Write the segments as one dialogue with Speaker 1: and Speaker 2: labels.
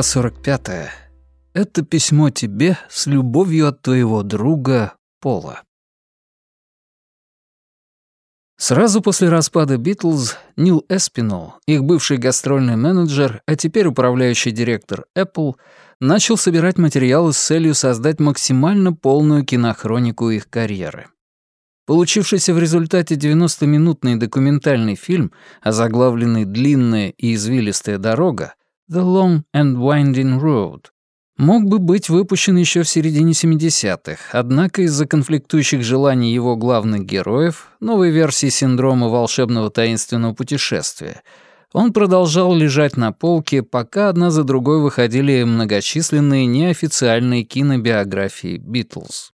Speaker 1: Глава 45. Это письмо тебе с любовью от твоего друга Пола. Сразу после распада Битлз Нил Эспинол, их бывший гастрольный менеджер, а теперь управляющий директор Apple, начал собирать материалы с целью создать максимально полную кинохронику их карьеры. Получившийся в результате 90-минутный документальный фильм, озаглавленный «Длинная и извилистая дорога», The Long and Winding Road, мог бы быть выпущен еще в середине 70-х, однако из-за конфликтующих желаний его главных героев, новой версии синдрома волшебного таинственного путешествия, он продолжал лежать на полке, пока одна за другой выходили многочисленные неофициальные кинобиографии Битлз.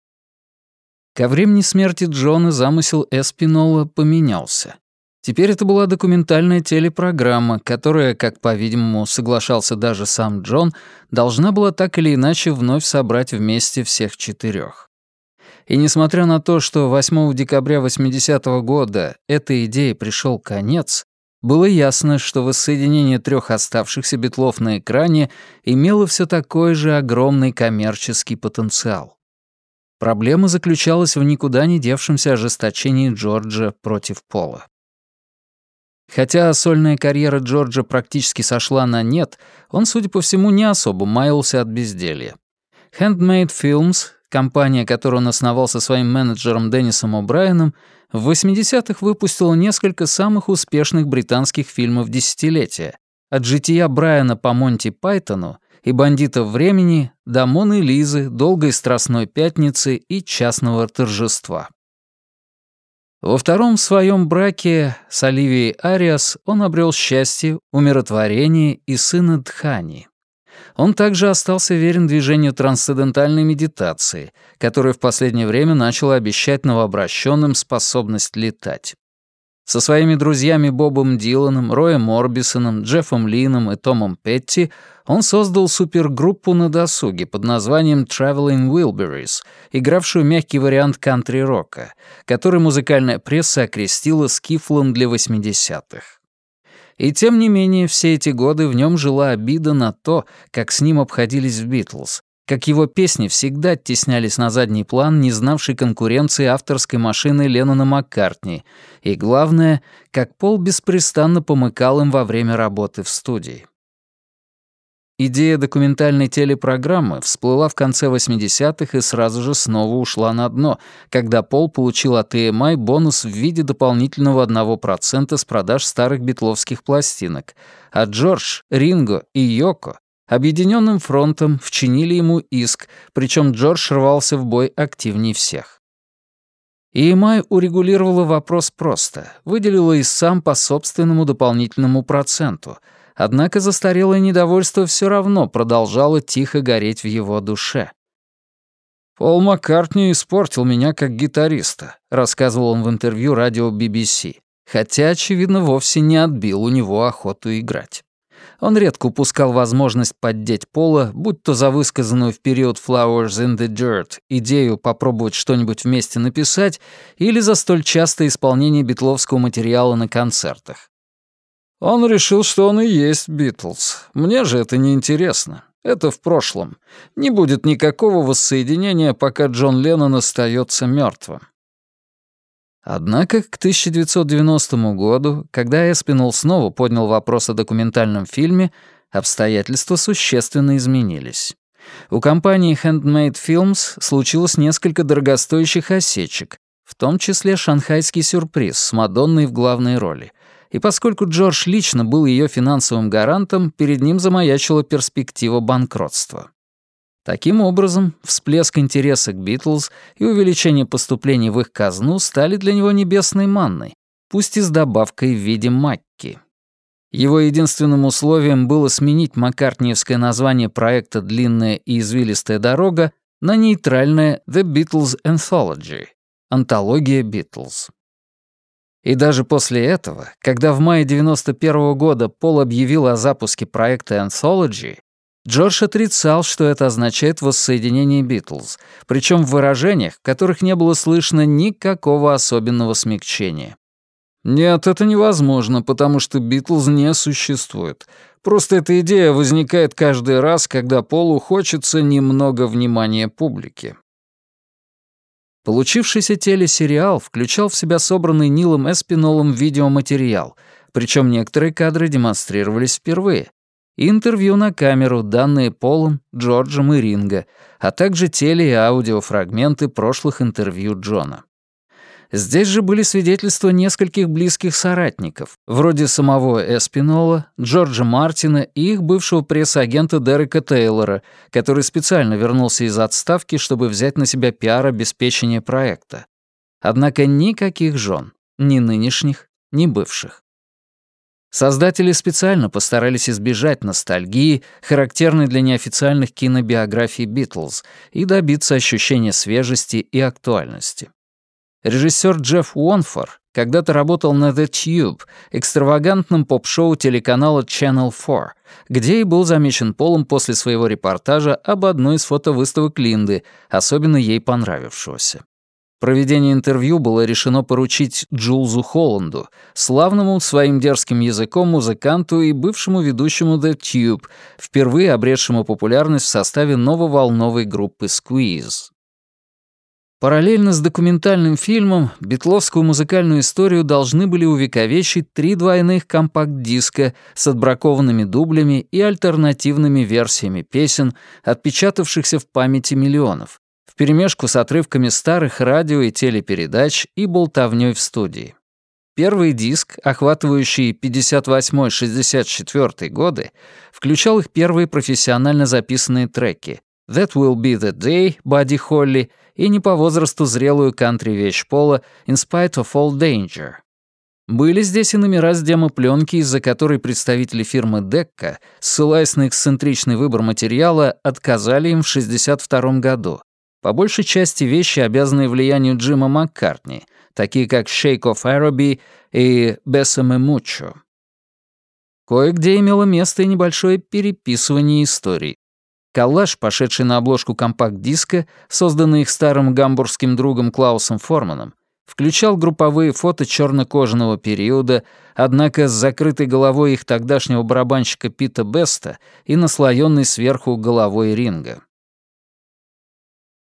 Speaker 1: Ко времени смерти Джона замысел Эспинола поменялся. Теперь это была документальная телепрограмма, которая, как, по-видимому, соглашался даже сам Джон, должна была так или иначе вновь собрать вместе всех четырех. И несмотря на то, что 8 декабря 80 -го года этой идее пришел конец, было ясно, что воссоединение трех оставшихся битлов на экране имело все такой же огромный коммерческий потенциал. Проблема заключалась в никуда не девшемся ожесточении Джорджа против Пола. Хотя сольная карьера Джорджа практически сошла на нет, он, судя по всему, не особо маялся от безделья. Handmade Films, компания, которую он основал со своим менеджером Деннисом О'Брайеном, в 80-х выпустила несколько самых успешных британских фильмов десятилетия. От жития Брайана по Монти Пайтону и «Бандитов времени» до Моны Лизы, «Долгой страстной пятницы» и «Частного торжества». Во втором своем браке с Оливией Ариас он обрел счастье, умиротворение и сына Дхани. Он также остался верен движению трансцендентальной медитации, которое в последнее время начало обещать новообращенным способность летать. Со своими друзьями Бобом Диланом, Роем Орбисоном, Джеффом Лином и Томом Петти он создал супергруппу на досуге под названием Traveling Wilburys, игравшую мягкий вариант кантри-рока, который музыкальная пресса окрестила скифлом для 80-х. И тем не менее, все эти годы в нем жила обида на то, как с ним обходились в «Битлз», как его песни всегда оттеснялись на задний план, не знавшей конкуренции авторской машины Леннона Маккартни, и, главное, как Пол беспрестанно помыкал им во время работы в студии. Идея документальной телепрограммы всплыла в конце 80-х и сразу же снова ушла на дно, когда Пол получил от EMI бонус в виде дополнительного 1% с продаж старых битловских пластинок, а Джордж, Ринго и Йоко Объединенным фронтом вчинили ему иск, причем Джордж рвался в бой активнее всех. EMI урегулировала вопрос просто, выделила и сам по собственному дополнительному проценту, однако застарелое недовольство все равно продолжало тихо гореть в его душе. «Пол Маккартни испортил меня как гитариста», — рассказывал он в интервью радио BBC, хотя, очевидно, вовсе не отбил у него охоту играть. Он редко упускал возможность поддеть Пола, будь то за высказанную в период Flowers in the Dirt идею попробовать что-нибудь вместе написать, или за столь частое исполнение битловского материала на концертах. Он решил, что он и есть Битлз. Мне же это не интересно. Это в прошлом. Не будет никакого воссоединения, пока Джон Леннон остается мертвым. Однако к 1990 году, когда Эспинол снова поднял вопрос о документальном фильме, обстоятельства существенно изменились. У компании Handmade Films случилось несколько дорогостоящих осечек, в том числе «Шанхайский сюрприз» с Мадонной в главной роли. И поскольку Джордж лично был ее финансовым гарантом, перед ним замаячила перспектива банкротства. Таким образом, всплеск интереса к Битлз и увеличение поступлений в их казну стали для него небесной манной, пусть и с добавкой в виде Макки. Его единственным условием было сменить маккартниевское название проекта «Длинная и извилистая дорога» на нейтральное «The Beatles Anthology» — «Антология Битлз». И даже после этого, когда в мае 91 -го года Пол объявил о запуске проекта Anthology, Джордж отрицал, что это означает воссоединение Битлз, причем в выражениях, в которых не было слышно никакого особенного смягчения. «Нет, это невозможно, потому что Битлз не существует. Просто эта идея возникает каждый раз, когда Полу хочется немного внимания публики. Получившийся телесериал включал в себя собранный Нилом Эспинолом видеоматериал, причем некоторые кадры демонстрировались впервые. Интервью на камеру, данные Полом, Джорджем и Ринго, а также теле- и аудиофрагменты прошлых интервью Джона. Здесь же были свидетельства нескольких близких соратников, вроде самого Эспинола, Джорджа Мартина и их бывшего пресс-агента Дерека Тейлора, который специально вернулся из отставки, чтобы взять на себя пиар обеспечения проекта. Однако никаких жен, ни нынешних, ни бывших. Создатели специально постарались избежать ностальгии, характерной для неофициальных кинобиографий Битлз, и добиться ощущения свежести и актуальности. Режиссер Джефф Уонфор когда-то работал на The Tube, экстравагантном поп-шоу телеканала Channel 4, где и был замечен Полом после своего репортажа об одной из фотовыставок Линды, особенно ей понравившегося. Проведение интервью было решено поручить Джулзу Холланду, славному своим дерзким языком музыканту и бывшему ведущему The Tube, впервые обретшему популярность в составе нововолновой группы Squeeze. Параллельно с документальным фильмом битловскую музыкальную историю должны были увековечить три двойных компакт-диска с отбракованными дублями и альтернативными версиями песен, отпечатавшихся в памяти миллионов, вперемешку с отрывками старых радио и телепередач и болтовнёй в студии. Первый диск, охватывающий 58-64 годы, включал их первые профессионально записанные треки «That Will Be The Day» Бадди Холли и не по возрасту зрелую кантри-вещь Пола «In Spite of All Danger». Были здесь и номера с демопленки, из-за которой представители фирмы Декка, ссылаясь на эксцентричный выбор материала, отказали им в 1962 году. По большей части вещи, обязанные влиянию Джима Маккартни, такие как «Shake of Araby» и «Bessame Mucho». Кое-где имело место и небольшое переписывание историй. Коллаж, пошедший на обложку компакт-диска, созданный их старым гамбургским другом Клаусом Форманом, включал групповые фото черно-кожаного периода, однако с закрытой головой их тогдашнего барабанщика Пита Беста и наслоенной сверху головой ринга.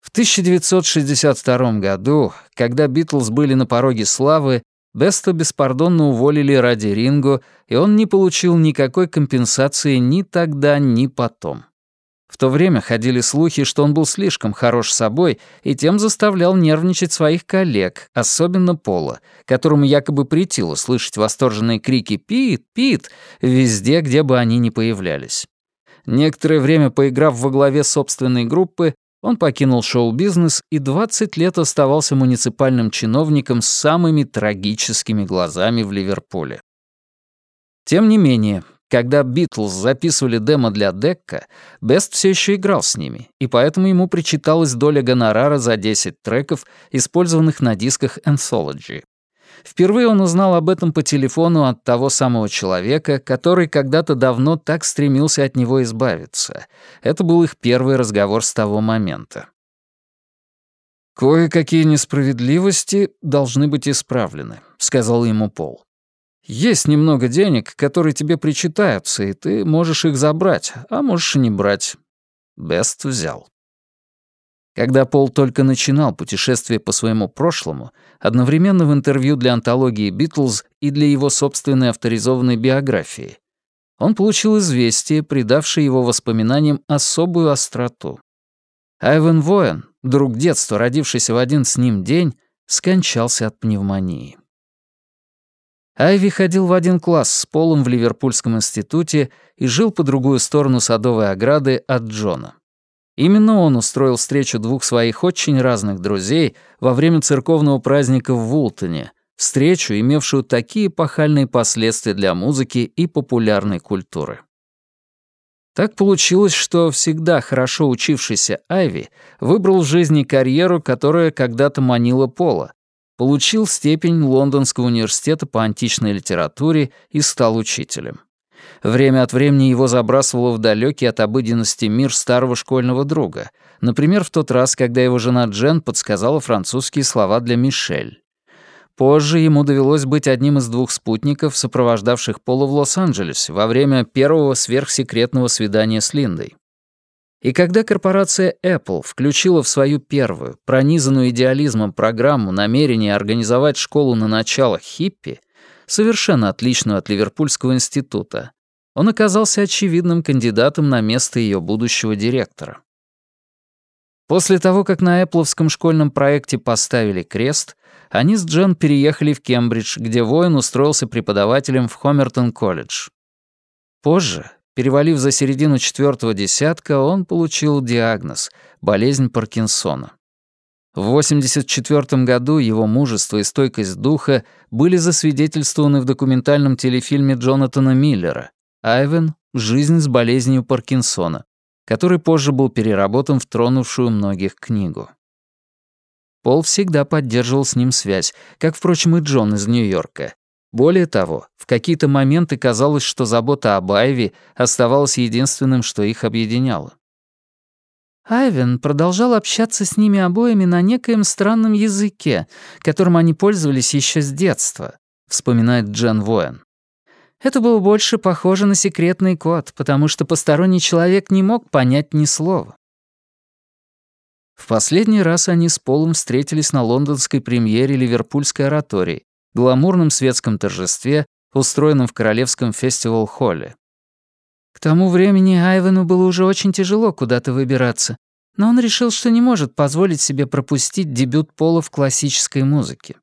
Speaker 1: В 1962 году, когда Битлз были на пороге славы, Беста беспардонно уволили ради Ринго, и он не получил никакой компенсации ни тогда, ни потом. В то время ходили слухи, что он был слишком хорош собой и тем заставлял нервничать своих коллег, особенно Пола, которому якобы претило слышать восторженные крики «Пит! Пит!» везде, где бы они ни появлялись. Некоторое время поиграв во главе собственной группы, он покинул шоу-бизнес и 20 лет оставался муниципальным чиновником с самыми трагическими глазами в Ливерпуле. Тем не менее, когда Битлз записывали демо для Декка, Бест все еще играл с ними, и поэтому ему причиталась доля гонорара за 10 треков, использованных на дисках Anthology. Впервые он узнал об этом по телефону от того самого человека, который когда-то давно так стремился от него избавиться. Это был их первый разговор с того момента. «Кое-какие несправедливости должны быть исправлены», — сказал ему Пол. Есть немного денег, которые тебе причитаются, и ты можешь их забрать, а можешь и не брать. Бест взял. Когда Пол только начинал путешествие по своему прошлому, одновременно в интервью для антологии «Битлз» и для его собственной авторизованной биографии, он получил известие, придавшее его воспоминаниям особую остроту. Айвен Воен, друг детства, родившийся в один с ним день, скончался от пневмонии. Айви ходил в один класс с Полом в Ливерпульском институте и жил по другую сторону садовой ограды от Джона. Именно он устроил встречу двух своих очень разных друзей во время церковного праздника в Вултоне, встречу, имевшую такие пахальные последствия для музыки и популярной культуры. Так получилось, что всегда хорошо учившийся Айви выбрал в жизни карьеру, которая когда-то манила Пола, получил степень Лондонского университета по античной литературе и стал учителем. Время от времени его забрасывало в далекий от обыденности мир старого школьного друга, например, в тот раз, когда его жена Джен подсказала французские слова для Мишель. Позже ему довелось быть одним из двух спутников, сопровождавших Пола в Лос-Анджелесе во время первого сверхсекретного свидания с Линдой. И когда корпорация Apple включила в свою первую, пронизанную идеализмом программу намерение организовать школу на началах хиппи, совершенно отличную от Ливерпульского института, он оказался очевидным кандидатом на место ее будущего директора. После того, как на Эппловском школьном проекте поставили крест, они с Джен переехали в Кембридж, где воин устроился преподавателем в Хомертон-колледж. Позже, перевалив за середину четвертого десятка, он получил диагноз — болезнь Паркинсона. В 1984 году его мужество и стойкость духа были засвидетельствованы в документальном телефильме Джонатана Миллера «Айвен. Жизнь с болезнью Паркинсона», который позже был переработан в тронувшую многих книгу. Пол всегда поддерживал с ним связь, как, впрочем, и Джон из Нью-Йорка. Более того, в какие-то моменты казалось, что забота об Айви оставалась единственным, что их объединяло. Айвен продолжал общаться с ними обоими на некоем странном языке, которым они пользовались еще с детства, вспоминает Джен Воен. Это было больше похоже на секретный код, потому что посторонний человек не мог понять ни слова. В последний раз они с Полом встретились на лондонской премьере Ливерпульской оратории, гламурном светском торжестве, устроенном в Королевском фестивал-холле. К тому времени Айвену было уже очень тяжело куда-то выбираться, но он решил, что не может позволить себе пропустить дебют Пола в классической музыке.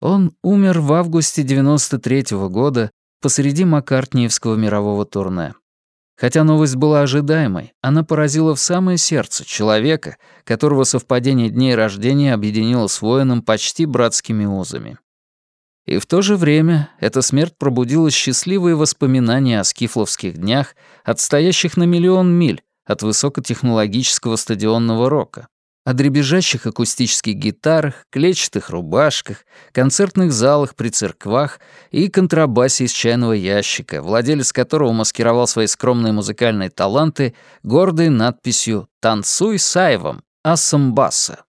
Speaker 1: Он умер в августе 93 -го года посреди Маккартниевского мирового турне. Хотя новость была ожидаемой, она поразила в самое сердце человека, которого совпадение дней рождения объединило с воином почти братскими узами. И в то же время эта смерть пробудила счастливые воспоминания о скифловских днях, отстоящих на миллион миль от высокотехнологического стадионного рока о дребезжащих акустических гитарах, клетчатых рубашках, концертных залах при церквах и контрабасе из чайного ящика, владелец которого маскировал свои скромные музыкальные таланты гордой надписью «Танцуй с Айвом, Ассамбаса».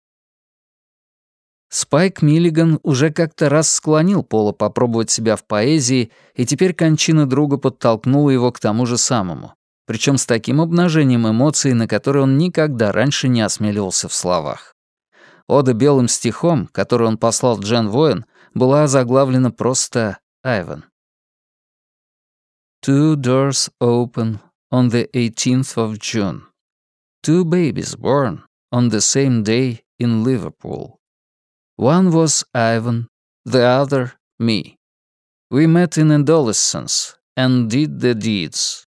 Speaker 1: Спайк Миллиган уже как-то раз склонил Пола попробовать себя в поэзии, и теперь кончина друга подтолкнула его к тому же самому причем с таким обнажением эмоций, на которые он никогда раньше не осмеливался в словах. Ода белым стихом, который он послал Джен Воин, была заглавлена просто «Айвен». Two doors open on the 18th of June. Two babies born on the same day in Liverpool. One was Ivan, the other me. We met in adolescence and did the deeds.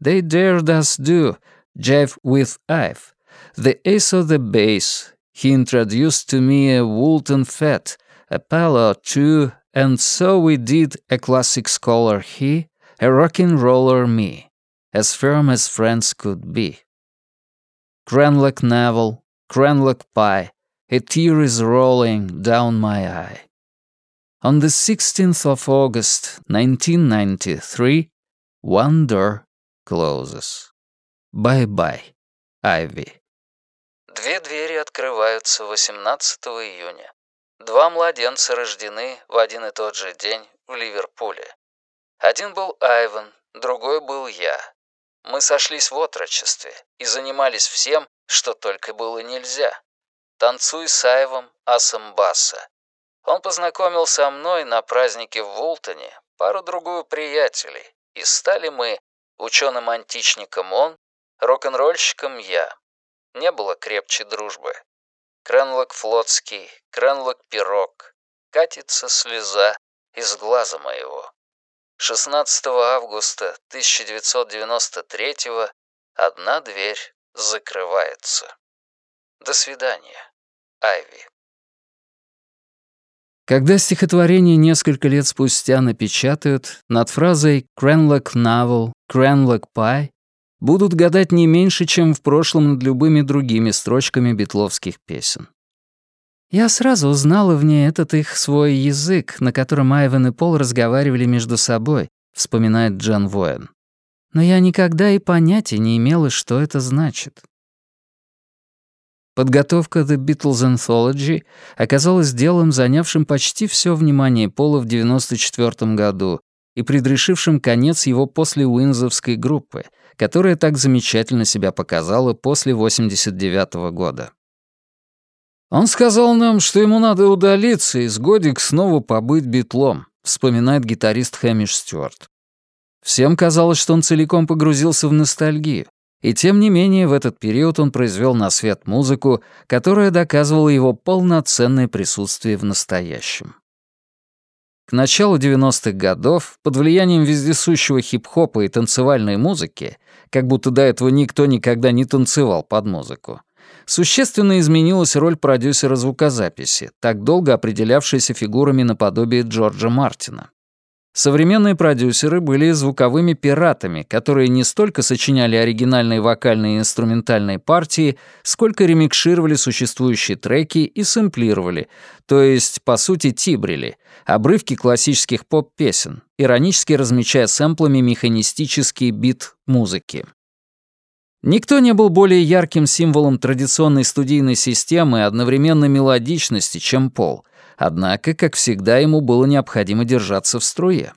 Speaker 1: They dared us do, Jeff with Ive. The ace of the base, he introduced to me a Woolton Fat, a Palo too, and so we did a classic scholar he, a rockin' roller me, as firm as friends could be. Cranlock Navel, Cranlock Pie, a tear is rolling down my eye. On the 16th of August, 1993, one door closes. Bye-bye, Ivy. Две двери открываются 18 июня. Два младенца рождены в один и тот же день в Ливерпуле. Один был Айван, другой был я. Мы сошлись в отрочестве и занимались всем, что только было нельзя. Танцуй с Айвом Асамбаса. Он познакомил со мной на празднике в Вултоне пару-другую приятелей, и стали мы Ученым-античником он, рок-н-ролльщиком я. Не было крепче дружбы. Кренлок флотский, Кренлок пирог. Катится слеза из глаза моего. 16 августа 1993 одна дверь закрывается. До свидания, Айви. Когда стихотворение несколько лет спустя напечатают, над фразой «Cranlock Novel», «Cranlock Pie» будут гадать не меньше, чем в прошлом над любыми другими строчками битловских песен. Я сразу узнала в ней этот их свой язык, на котором Айвен и Пол разговаривали между собой, вспоминает Джон Воен. Но я никогда и понятия не имела, что это значит. Подготовка The Beatles Anthology оказалась делом, занявшим почти все внимание Пола в 1994 году и предрешившим конец его после Уинзовской группы, которая так замечательно себя показала после 89 года. «Он сказал нам, что ему надо удалиться и с годик снова побыть битлом», вспоминает гитарист Хэмиш Стюарт. Всем казалось, что он целиком погрузился в ностальгию, и тем не менее в этот период он произвел на свет музыку, которая доказывала его полноценное присутствие в настоящем. К началу 90-х годов, под влиянием вездесущего хип-хопа и танцевальной музыки, как будто до этого никто никогда не танцевал под музыку, существенно изменилась роль продюсера звукозаписи, так долго определявшейся фигурами наподобие Джорджа Мартина. Современные продюсеры были звуковыми пиратами, которые не столько сочиняли оригинальные вокальные и инструментальные партии, сколько ремикшировали существующие треки и сэмплировали, то есть, по сути, тибрили, обрывки классических поп-песен, иронически размечая сэмплами механистический бит музыки. Никто не был более ярким символом традиционной студийной системы и одновременно мелодичности, чем Пол — Однако, как всегда, ему было необходимо держаться в струе.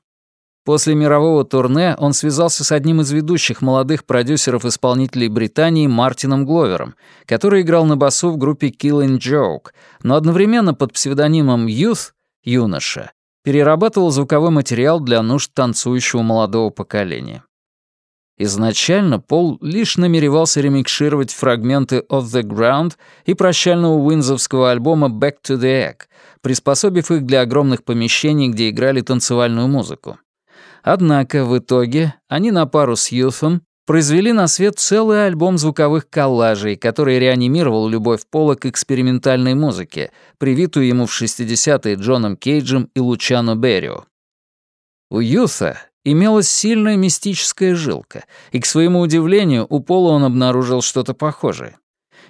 Speaker 1: После мирового турне он связался с одним из ведущих молодых продюсеров-исполнителей Британии Мартином Гловером, который играл на басу в группе Killing Joke, но одновременно под псевдонимом Youth — юноша, перерабатывал звуковой материал для нужд танцующего молодого поколения. Изначально Пол лишь намеревался ремикшировать фрагменты «Of the Ground» и прощального уинзовского альбома «Back to the Egg», приспособив их для огромных помещений, где играли танцевальную музыку. Однако в итоге они на пару с Юфом произвели на свет целый альбом звуковых коллажей, который реанимировал любовь Пола к экспериментальной музыке, привитую ему в 60-е Джоном Кейджем и Лучано Беррио. У Юса имелась сильная мистическая жилка, и, к своему удивлению, у Пола он обнаружил что-то похожее.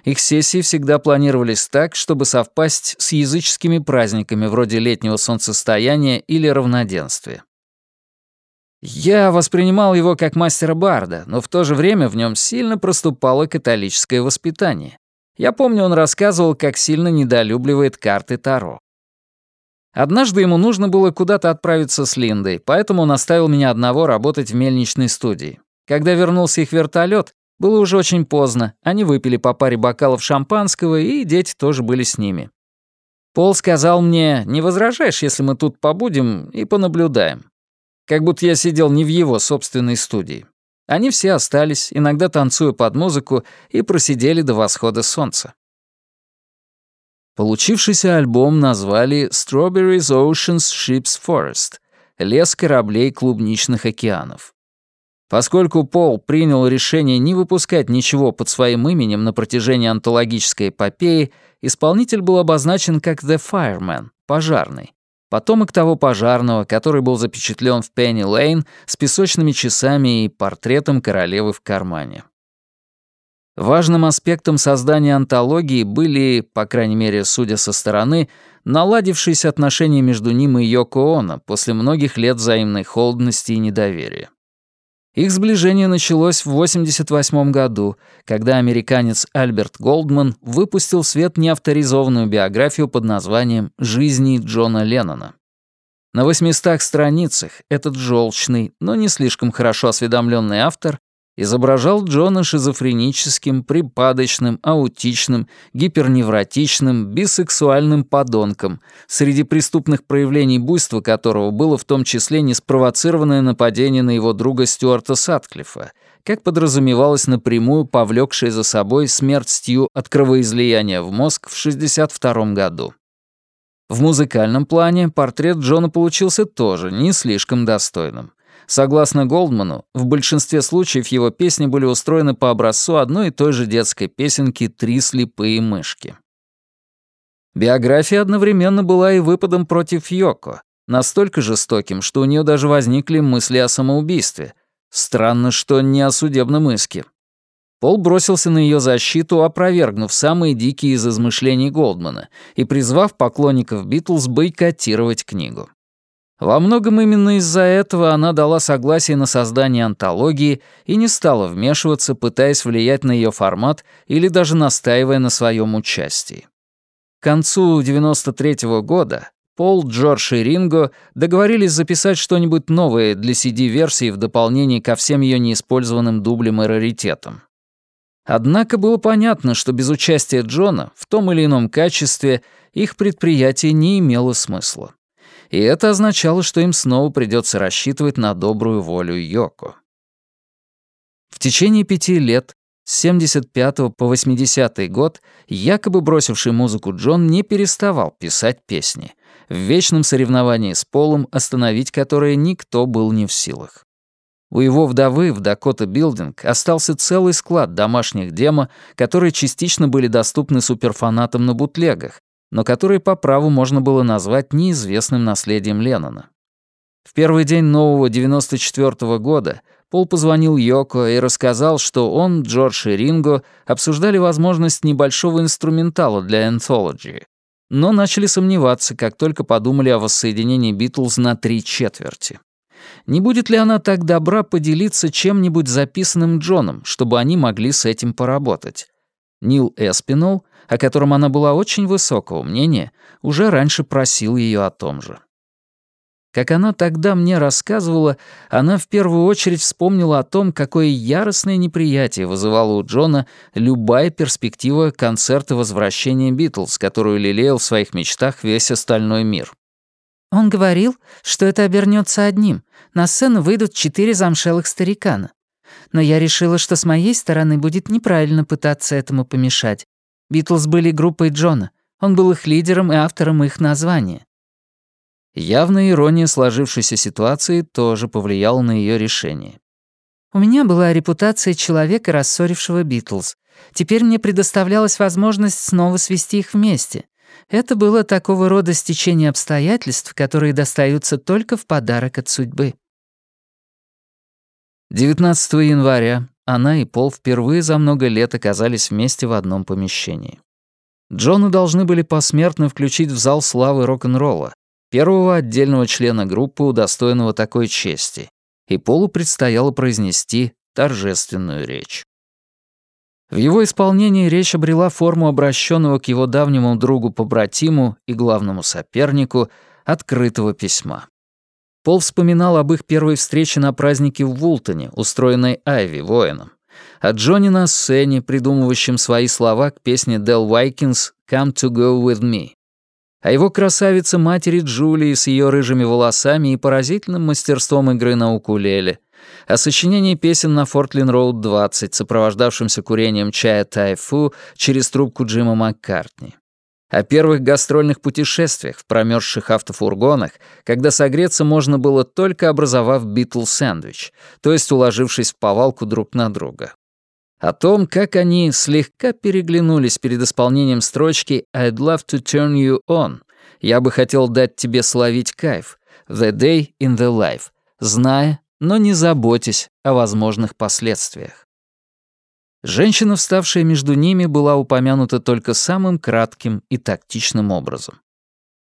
Speaker 1: Их сессии всегда планировались так, чтобы совпасть с языческими праздниками вроде летнего солнцестояния или равноденствия. Я воспринимал его как мастера Барда, но в то же время в нем сильно проступало католическое воспитание. Я помню, он рассказывал, как сильно недолюбливает карты Таро. Однажды ему нужно было куда-то отправиться с Линдой, поэтому он оставил меня одного работать в мельничной студии. Когда вернулся их вертолет, было уже очень поздно, они выпили по паре бокалов шампанского, и дети тоже были с ними. Пол сказал мне, не возражаешь, если мы тут побудем и понаблюдаем. Как будто я сидел не в его собственной студии. Они все остались, иногда танцуя под музыку, и просидели до восхода солнца. Получившийся альбом назвали «Strawberries Oceans Ships Forest» — «Лес кораблей клубничных океанов». Поскольку Пол принял решение не выпускать ничего под своим именем на протяжении антологической эпопеи, исполнитель был обозначен как «The Fireman» — «пожарный», потомок того пожарного, который был запечатлен в Пенни Лейн с песочными часами и портретом королевы в кармане. Важным аспектом создания антологии были, по крайней мере, судя со стороны, наладившиеся отношения между ним и Йоко Оно после многих лет взаимной холодности и недоверия. Их сближение началось в 1988 году, когда американец Альберт Голдман выпустил в свет неавторизованную биографию под названием «Жизни Джона Леннона». На 800 страницах этот желчный, но не слишком хорошо осведомленный автор изображал Джона шизофреническим, припадочным, аутичным, гиперневротичным, бисексуальным подонком, среди преступных проявлений буйства которого было в том числе неспровоцированное нападение на его друга Стюарта Сатклифа, как подразумевалось напрямую повлекшее за собой смерть Стью от кровоизлияния в мозг в 1962 году. В музыкальном плане портрет Джона получился тоже не слишком достойным. Согласно Голдману, в большинстве случаев его песни были устроены по образцу одной и той же детской песенки «Три слепые мышки». Биография одновременно была и выпадом против Йоко, настолько жестоким, что у нее даже возникли мысли о самоубийстве. Странно, что не о судебном иске. Пол бросился на ее защиту, опровергнув самые дикие из измышлений Голдмана и призвав поклонников Битлз бойкотировать книгу. Во многом именно из-за этого она дала согласие на создание антологии и не стала вмешиваться, пытаясь влиять на ее формат или даже настаивая на своем участии. К концу 93 -го года Пол, Джордж и Ринго договорились записать что-нибудь новое для CD-версии в дополнение ко всем ее неиспользованным дублям и раритетам. Однако было понятно, что без участия Джона в том или ином качестве их предприятие не имело смысла и это означало, что им снова придется рассчитывать на добрую волю Йоко. В течение пяти лет, с 75 по 80 год, якобы бросивший музыку Джон не переставал писать песни, в вечном соревновании с Полом, остановить которое никто был не в силах. У его вдовы в Дакота Билдинг остался целый склад домашних демо, которые частично были доступны суперфанатам на бутлегах, но которые по праву можно было назвать неизвестным наследием Леннона. В первый день нового 94 -го года Пол позвонил Йоко и рассказал, что он, Джордж и Ринго обсуждали возможность небольшого инструментала для Anthology, но начали сомневаться, как только подумали о воссоединении Битлз на три четверти. Не будет ли она так добра поделиться чем-нибудь записанным Джоном, чтобы они могли с этим поработать? Нил Эспинол о котором она была очень высокого мнения, уже раньше просил ее о том же. Как она тогда мне рассказывала, она в первую очередь вспомнила о том, какое яростное неприятие вызывала у Джона любая перспектива концерта возвращения Битлз, которую лелеял в своих мечтах весь остальной мир.
Speaker 2: Он говорил, что это обернется одним. На сцену выйдут четыре замшелых старикана. Но я решила, что с моей стороны будет неправильно пытаться этому помешать, Битлз были группой Джона. Он был их лидером и автором их названия.
Speaker 1: Явная ирония сложившейся ситуации тоже повлияла на ее решение.
Speaker 2: «У меня была репутация человека, рассорившего Битлз. Теперь мне предоставлялась возможность снова свести их вместе. Это было такого рода стечение обстоятельств, которые достаются только в подарок от судьбы».
Speaker 1: 19 января она и Пол впервые за много лет оказались вместе в одном помещении. Джона должны были посмертно включить в зал славы рок-н-ролла, первого отдельного члена группы, удостоенного такой чести, и Полу предстояло произнести торжественную речь. В его исполнении речь обрела форму обращенного к его давнему другу-побратиму и главному сопернику открытого письма. Пол вспоминал об их первой встрече на празднике в Вултоне, устроенной Айви, воином. О Джонни на сцене, придумывающем свои слова к песне Дел Уайкинс «Come to go with me». О его красавице-матери Джулии с ее рыжими волосами и поразительным мастерством игры на укулеле. О сочинении песен на Фортлин-Роуд 20, сопровождавшемся курением чая Тайфу через трубку Джима Маккартни о первых гастрольных путешествиях в промерзших автофургонах, когда согреться можно было только образовав битл-сэндвич, то есть уложившись в повалку друг на друга. О том, как они слегка переглянулись перед исполнением строчки «I'd love to turn you on», «Я бы хотел дать тебе словить кайф», «The day in the life», зная, но не заботясь о возможных последствиях. Женщина, вставшая между ними, была упомянута только самым кратким и тактичным образом.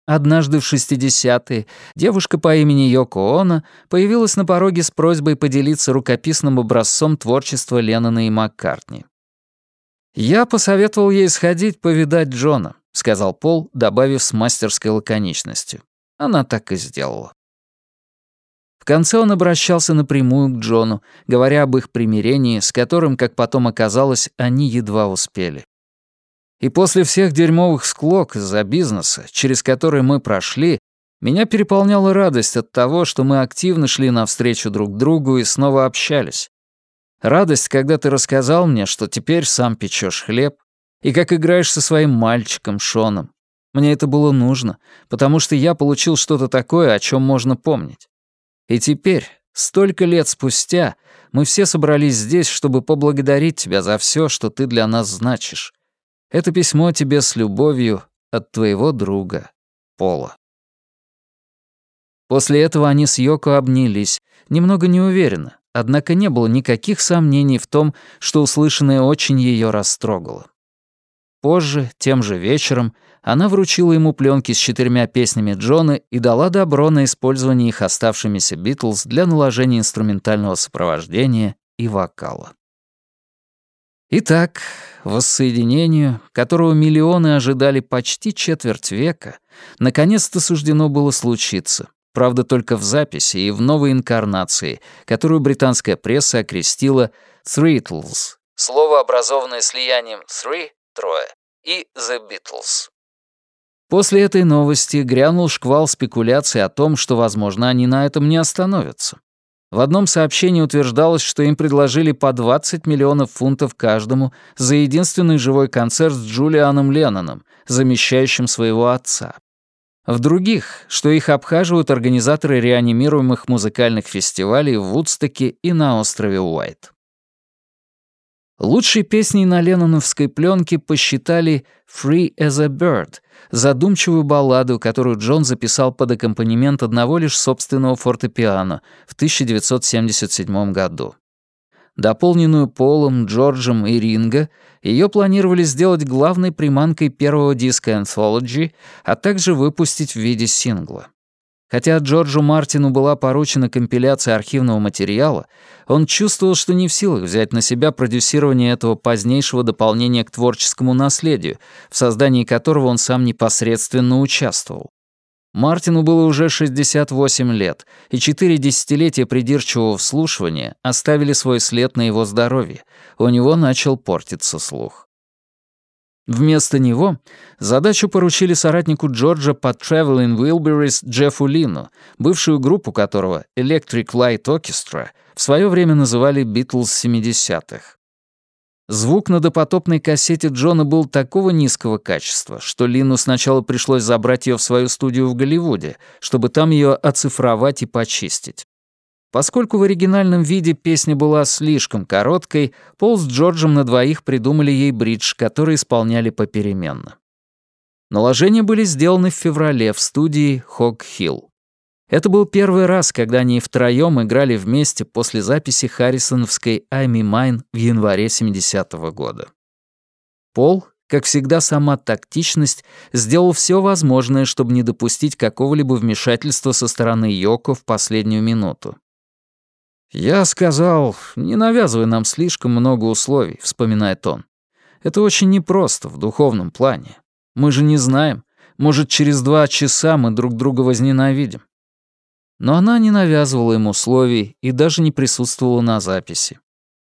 Speaker 1: Однажды в 60-е девушка по имени Йоко Оно появилась на пороге с просьбой поделиться рукописным образцом творчества Леннона и Маккартни. «Я посоветовал ей сходить повидать Джона», — сказал Пол, добавив с мастерской лаконичностью. Она так и сделала. В конце он обращался напрямую к Джону, говоря об их примирении, с которым, как потом оказалось, они едва успели. И после всех дерьмовых склок из-за бизнеса, через который мы прошли, меня переполняла радость от того, что мы активно шли навстречу друг другу и снова общались. Радость, когда ты рассказал мне, что теперь сам печешь хлеб, и как играешь со своим мальчиком Шоном. Мне это было нужно, потому что я получил что-то такое, о чем можно помнить. И теперь, столько лет спустя, мы все собрались здесь, чтобы поблагодарить тебя за все, что ты для нас значишь. Это письмо тебе с любовью от твоего друга, Пола. После этого они с Йоко обнялись, немного неуверенно, однако не было никаких сомнений в том, что услышанное очень ее растрогало. Позже, тем же вечером, она вручила ему пленки с четырьмя песнями Джона и дала добро на использование их оставшимися Битлз для наложения инструментального сопровождения и вокала. Итак, воссоединению, которого миллионы ожидали почти четверть века, наконец-то суждено было случиться, правда только в записи и в новой инкарнации, которую британская пресса окрестила «Threetles» — слово, образованное слиянием «three» — «трое» и «The Beatles». После этой новости грянул шквал спекуляций о том, что, возможно, они на этом не остановятся. В одном сообщении утверждалось, что им предложили по 20 миллионов фунтов каждому за единственный живой концерт с Джулианом Ленноном, замещающим своего отца. В других, что их обхаживают организаторы реанимируемых музыкальных фестивалей в Вудстоке и на острове Уайт. Лучшей песней на ленноновской пленке посчитали «Free as a Bird», задумчивую балладу, которую Джон записал под аккомпанемент одного лишь собственного фортепиано в 1977 году. Дополненную Полом, Джорджем и Ринго, ее планировали сделать главной приманкой первого диска Anthology, а также выпустить в виде сингла. Хотя Джорджу Мартину была поручена компиляция архивного материала, он чувствовал, что не в силах взять на себя продюсирование этого позднейшего дополнения к творческому наследию, в создании которого он сам непосредственно участвовал. Мартину было уже 68 лет, и четыре десятилетия придирчивого вслушивания оставили свой след на его здоровье. У него начал портиться слух. Вместо него задачу поручили соратнику Джорджа по Traveling Wilburys Джеффу Лину, бывшую группу которого Electric Light Orchestra в свое время называли «Битлз 70-х». Звук на допотопной кассете Джона был такого низкого качества, что Лину сначала пришлось забрать ее в свою студию в Голливуде, чтобы там ее оцифровать и почистить. Поскольку в оригинальном виде песня была слишком короткой, Пол с Джорджем на двоих придумали ей бридж, который исполняли попеременно. Наложения были сделаны в феврале в студии Хог Хилл. Это был первый раз, когда они втроем играли вместе после записи Харрисоновской «I'm Mine» в январе 70-го года. Пол, как всегда сама тактичность, сделал все возможное, чтобы не допустить какого-либо вмешательства со стороны Йоко в последнюю минуту. «Я сказал, не навязывай нам слишком много условий», — вспоминает он. «Это очень непросто в духовном плане. Мы же не знаем. Может, через два часа мы друг друга возненавидим». Но она не навязывала им условий и даже не присутствовала на записи.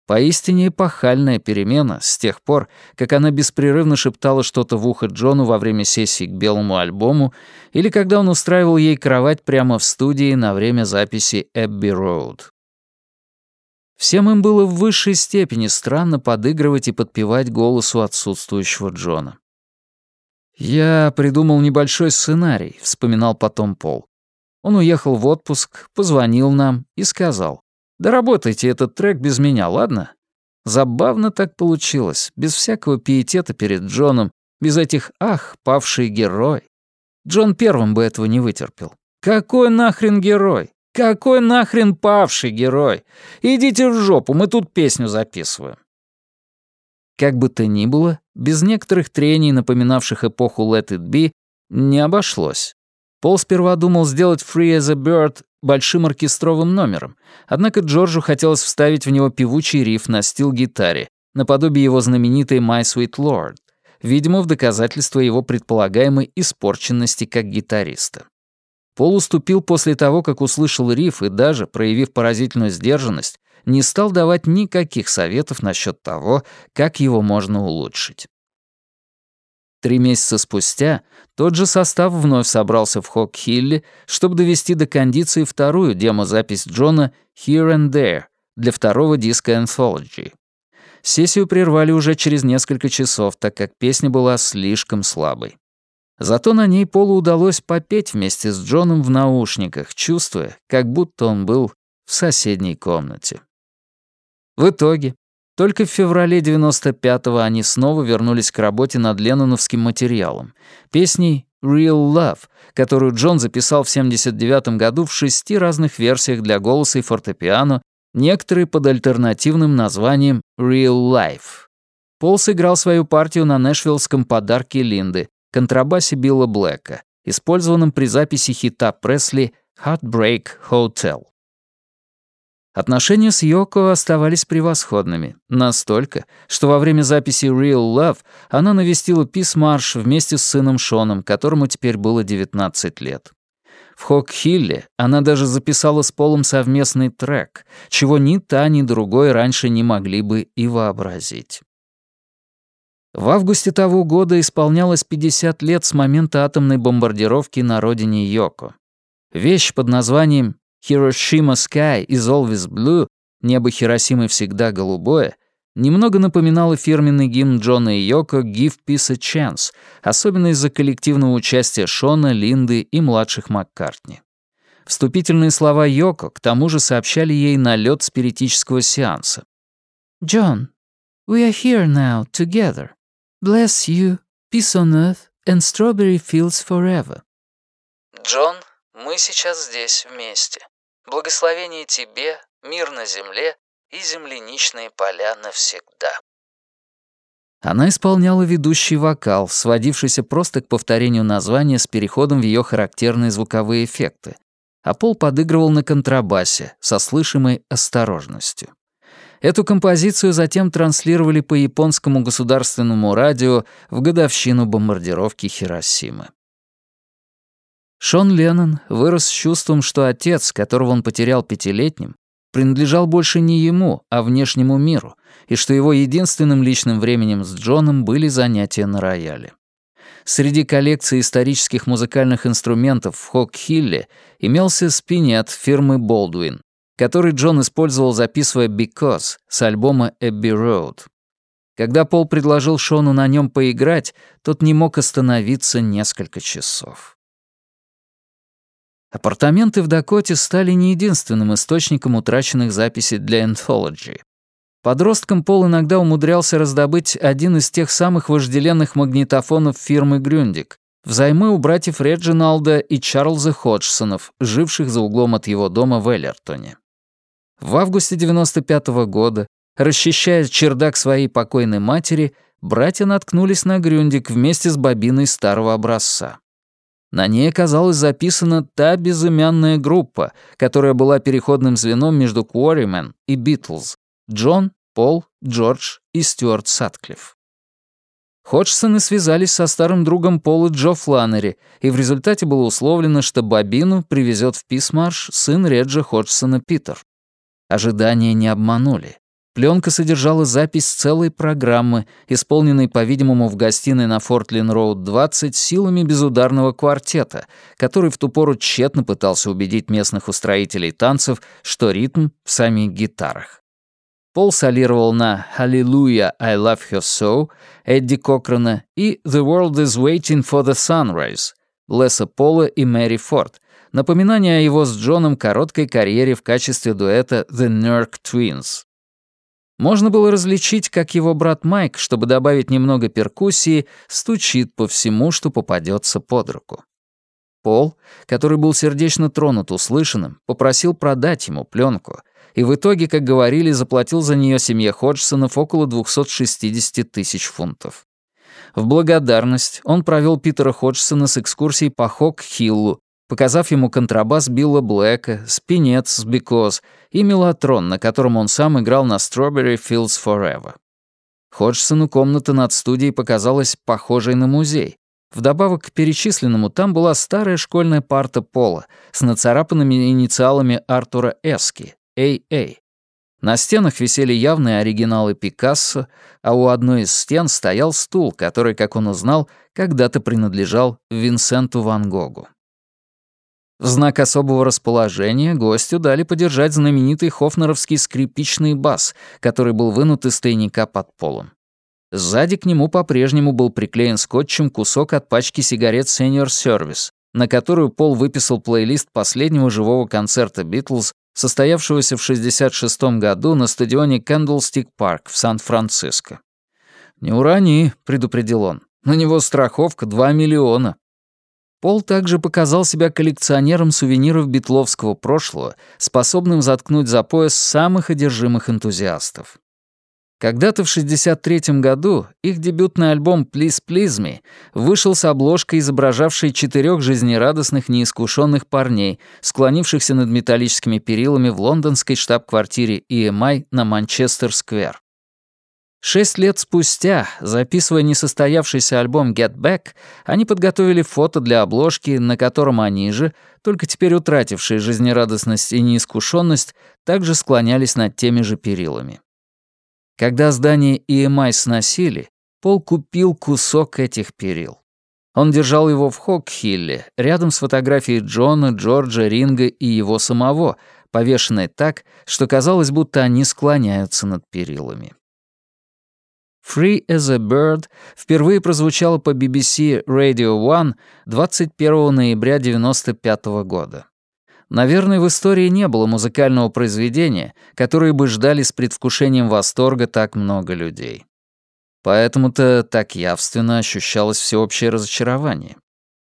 Speaker 1: Поистине эпохальная перемена с тех пор, как она беспрерывно шептала что-то в ухо Джону во время сессии к белому альбому или когда он устраивал ей кровать прямо в студии на время записи «Эбби Роуд». Всем им было в высшей степени странно подыгрывать и подпевать голосу отсутствующего Джона. «Я придумал небольшой сценарий», — вспоминал потом Пол. Он уехал в отпуск, позвонил нам и сказал, «Доработайте этот трек без меня, ладно?» Забавно так получилось, без всякого пиетета перед Джоном, без этих «ах, павший герой». Джон первым бы этого не вытерпел. Какой нахрен герой? Какой нахрен павший герой? Идите в жопу, мы тут песню записываем. Как бы то ни было, без некоторых трений, напоминавших эпоху Let It Be, не обошлось. Пол сперва думал сделать Free as a Bird большим оркестровым номером, однако Джорджу хотелось вставить в него певучий риф на стил-гитаре, наподобие его знаменитой My Sweet Lord, видимо, в доказательство его предполагаемой испорченности как гитариста. Пол уступил после того, как услышал риф и даже, проявив поразительную сдержанность, не стал давать никаких советов насчет того, как его можно улучшить. Три месяца спустя тот же состав вновь собрался в Хок-Хилле, чтобы довести до кондиции вторую демозапись Джона «Here and There» для второго диска Anthology. Сессию прервали уже через несколько часов, так как песня была слишком слабой. Зато на ней Полу удалось попеть вместе с Джоном в наушниках, чувствуя, как будто он был в соседней комнате. В итоге, только в феврале 95-го они снова вернулись к работе над ленноновским материалом, песней «Real Love», которую Джон записал в 79 году в шести разных версиях для голоса и фортепиано, некоторые под альтернативным названием «Real Life». Пол сыграл свою партию на нэшвиллском подарке Линды, контрабасе Билла Блэка, использованном при записи хита Пресли «Heartbreak Hotel». Отношения с Йоко оставались превосходными. Настолько, что во время записи «Real Love» она навестила Пис Марш вместе с сыном Шоном, которому теперь было 19 лет. В Хок-Хилле она даже записала с Полом совместный трек, чего ни та, ни другой раньше не могли бы и вообразить. В августе того года исполнялось 50 лет с момента атомной бомбардировки на родине Йоко. Вещь под названием Hiroshima Sky is always blue, небо Хиросимы всегда голубое, немного напоминало фирменный гимн Джона и Йоко «Give Peace a Chance», особенно из-за коллективного участия Шона, Линды и младших Маккартни. Вступительные слова Йоко к тому же сообщали ей налет спиритического сеанса.
Speaker 2: «Джон, we are here now, together. Bless you, peace on earth and strawberry fields forever».
Speaker 1: Джон, мы сейчас здесь вместе. Благословение тебе, мир на земле и земляничные поля навсегда. Она исполняла ведущий вокал, сводившийся просто к повторению названия с переходом в ее характерные звуковые эффекты, а Пол подыгрывал на контрабасе со слышимой осторожностью. Эту композицию затем транслировали по японскому государственному радио в годовщину бомбардировки Хиросимы. Шон Леннон вырос с чувством, что отец, которого он потерял пятилетним, принадлежал больше не ему, а внешнему миру, и что его единственным личным временем с Джоном были занятия на рояле. Среди коллекции исторических музыкальных инструментов в Хок-Хилле имелся спинет фирмы Baldwin, который Джон использовал, записывая «Because» с альбома «Эбби Road». Когда Пол предложил Шону на нем поиграть, тот не мог остановиться несколько часов. Апартаменты в Дакоте стали не единственным источником утраченных записей для Anthology. Подростком Пол иногда умудрялся раздобыть один из тех самых вожделенных магнитофонов фирмы Грюндик, взаймы у братьев Реджиналда и Чарльза Ходжсонов, живших за углом от его дома в Эллертоне. В августе 95 -го года, расчищая чердак своей покойной матери, братья наткнулись на Грюндик вместе с бобиной старого образца. На ней оказалась записана та безымянная группа, которая была переходным звеном между Quarrymen и Битлз — Джон, Пол, Джордж и Стюарт Сатклифф. Ходжсоны связались со старым другом Пола Джо Фланнери, и в результате было условлено, что бобину привезет в Писмарш сын Реджа Ходжсона Питер. Ожидания не обманули. Пленка содержала запись целой программы, исполненной, по-видимому, в гостиной на Фортлин-Роуд 20 силами безударного квартета, который в ту пору тщетно пытался убедить местных устроителей танцев, что ритм в самих гитарах. Пол солировал на «Hallelujah, I love her so» Эдди Кокрона и «The world is waiting for the sunrise» Леса Пола и Мэри Форд, напоминание о его с Джоном короткой карьере в качестве дуэта «The Nerk Twins». Можно было различить, как его брат Майк, чтобы добавить немного перкуссии, стучит по всему, что попадется под руку. Пол, который был сердечно тронут услышанным, попросил продать ему пленку, и в итоге, как говорили, заплатил за нее семье Ходжсонов около 260 тысяч фунтов. В благодарность он провел Питера Ходжсона с экскурсией по Хок-Хиллу, показав ему контрабас Билла Блэка, спинец с Бикоз и мелатрон, на котором он сам играл на Strawberry Fields Forever. Ходжсону комната над студией показалась похожей на музей. Вдобавок к перечисленному там была старая школьная парта Пола с нацарапанными инициалами Артура Эски, А.А. На стенах висели явные оригиналы Пикассо, а у одной из стен стоял стул, который, как он узнал, когда-то принадлежал Винсенту Ван Гогу. В знак особого расположения гостю дали подержать знаменитый хофнеровский скрипичный бас, который был вынут из тайника под полом. Сзади к нему по-прежнему был приклеен скотчем кусок от пачки сигарет Senior Service, на которую Пол выписал плейлист последнего живого концерта «Битлз», состоявшегося в 1966 году на стадионе Кэндлстик Парк в Сан-Франциско. «Не урони», — предупредил он. «На него страховка 2 миллиона». Пол также показал себя коллекционером сувениров битловского прошлого, способным заткнуть за пояс самых одержимых энтузиастов. Когда-то в 63 году их дебютный альбом «Please Please Me» вышел с обложкой, изображавшей четырех жизнерадостных неискушенных парней, склонившихся над металлическими перилами в лондонской штаб-квартире EMI на Манчестер-сквер. Шесть лет спустя, записывая несостоявшийся альбом «Get Back», они подготовили фото для обложки, на котором они же, только теперь утратившие жизнерадостность и неискушенность, также склонялись над теми же перилами. Когда здание EMI сносили, Пол купил кусок этих перил. Он держал его в Хокхилле, рядом с фотографией Джона, Джорджа, Ринга и его самого, повешенной так, что казалось, будто они склоняются над перилами. «Free as a Bird» впервые прозвучало по BBC Radio One 21 ноября 1995 года. Наверное, в истории не было музыкального произведения, которое бы ждали с предвкушением восторга так много людей. Поэтому-то так явственно ощущалось всеобщее разочарование.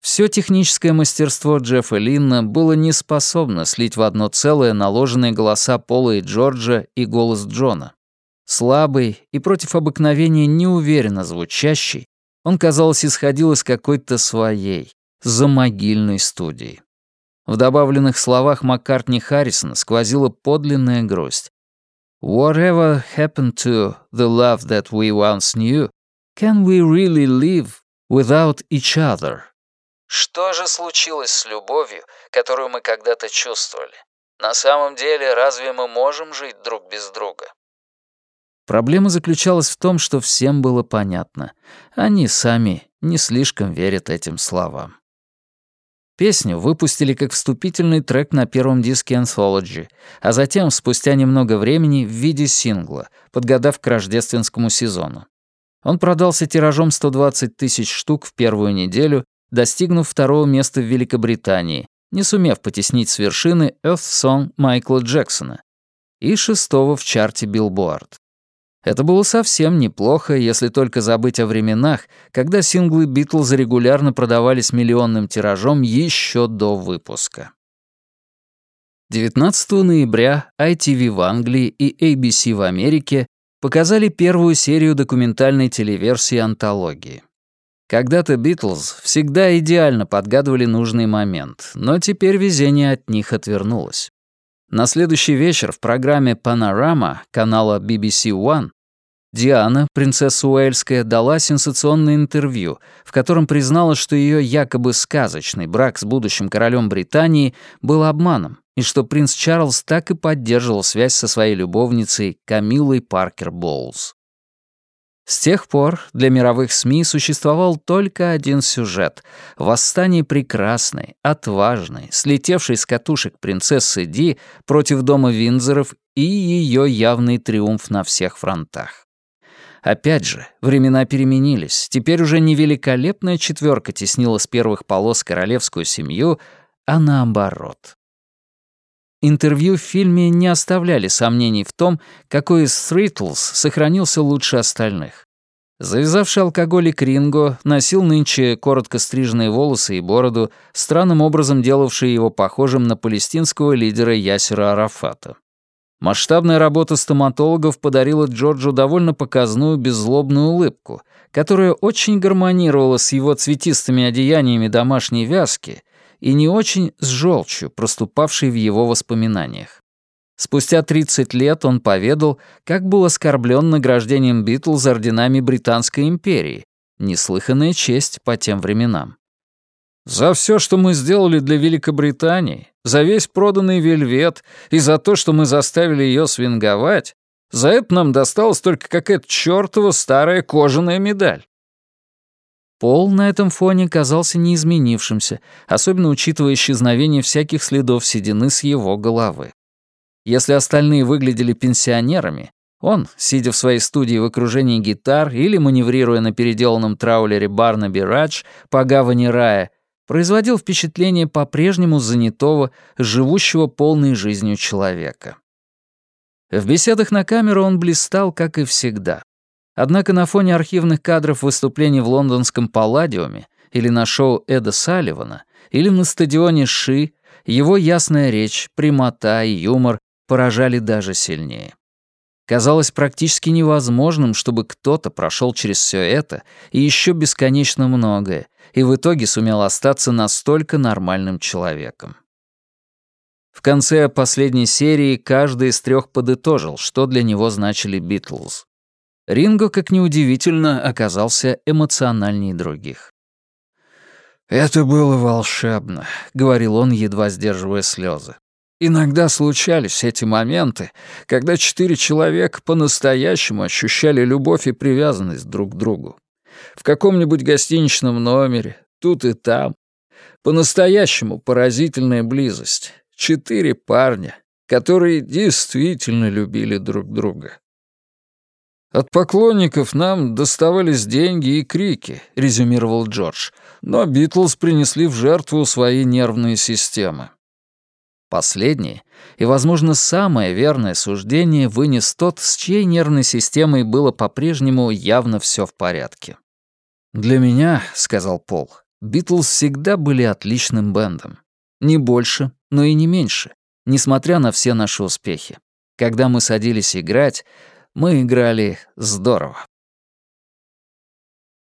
Speaker 1: Все техническое мастерство Джеффа Линна было не способно слить в одно целое наложенные голоса Пола и Джорджа и голос Джона. Слабый и против обыкновения неуверенно звучащий, он, казалось, исходил из какой-то своей, замогильной студии. В добавленных словах Маккартни Харрисона сквозила подлинная грусть. Whatever happened to the love that we once knew, can we really live without each other? Что же случилось с любовью, которую мы когда-то чувствовали? На самом деле, разве мы можем жить друг без друга? Проблема заключалась в том, что всем было понятно. Они сами не слишком верят этим словам. Песню выпустили как вступительный трек на первом диске Anthology, а затем, спустя немного времени, в виде сингла, подгадав к рождественскому сезону. Он продался тиражом 120 тысяч штук в первую неделю, достигнув второго места в Великобритании, не сумев потеснить с вершины Earth Song Майкла Джексона, и шестого в чарте Billboard. Это было совсем неплохо, если только забыть о временах, когда синглы Битлз регулярно продавались миллионным тиражом еще до выпуска. 19 ноября ITV в Англии и ABC в Америке показали первую серию документальной телеверсии антологии. Когда-то Битлз всегда идеально подгадывали нужный момент, но теперь везение от них отвернулось. На следующий вечер в программе «Панорама» канала BBC One Диана, принцесса Уэльская, дала сенсационное интервью, в котором признала, что ее якобы сказочный брак с будущим королем Британии был обманом, и что принц Чарльз так и поддерживал связь со своей любовницей Камилой Паркер Боулс. С тех пор для мировых СМИ существовал только один сюжет — восстание прекрасной, отважной, слетевшей с катушек принцессы Ди против дома Виндзоров и ее явный триумф на всех фронтах. Опять же, времена переменились. Теперь уже не великолепная четверка теснила с первых полос королевскую семью, а наоборот. Интервью в фильме не оставляли сомнений в том, какой из Thrittles сохранился лучше остальных. Завязавший алкоголик Ринго носил нынче коротко стриженные волосы и бороду, странным образом делавшие его похожим на палестинского лидера Ясера Арафата. Масштабная работа стоматологов подарила Джорджу довольно показную беззлобную улыбку, которая очень гармонировала с его цветистыми одеяниями домашней вязки и не очень с желчью, проступавшей в его воспоминаниях. Спустя 30 лет он поведал, как был оскорблен награждением Битлз орденами Британской империи, неслыханная честь по тем временам. За все, что мы сделали для Великобритании, за весь проданный вельвет и за то, что мы заставили ее свинговать, за это нам досталась только какая-то чёртова старая кожаная медаль. Пол на этом фоне казался неизменившимся, особенно учитывая исчезновение всяких следов седины с его головы. Если остальные выглядели пенсионерами, он, сидя в своей студии в окружении гитар или маневрируя на переделанном траулере Барнаби Радж по гавани рая, производил впечатление по-прежнему занятого, живущего полной жизнью человека. В беседах на камеру он блистал, как и всегда. Однако на фоне архивных кадров выступлений в лондонском Палладиуме или на шоу Эда Салливана, или на стадионе Ши, его ясная речь, прямота и юмор поражали даже сильнее. Казалось практически невозможным, чтобы кто-то прошел через все это и еще бесконечно многое, и в итоге сумел остаться настолько нормальным человеком. В конце последней серии каждый из трех подытожил, что для него значили Битлз. Ринго, как неудивительно, оказался эмоциональнее других. «Это было волшебно», — говорил он, едва сдерживая слезы. Иногда случались эти моменты, когда четыре человека по-настоящему ощущали любовь и привязанность друг к другу. В каком-нибудь гостиничном номере, тут и там. По-настоящему поразительная близость. Четыре парня, которые действительно любили друг друга. «От поклонников нам доставались деньги и крики», — резюмировал Джордж, «но Битлз принесли в жертву свои нервные системы. Последнее, и, возможно, самое верное суждение вынес тот, с чьей нервной системой было по-прежнему явно все в порядке. «Для меня», — сказал Пол, — «Битлз всегда были отличным бендом. Не больше, но и не меньше, несмотря на все наши успехи. Когда мы садились играть, мы играли здорово».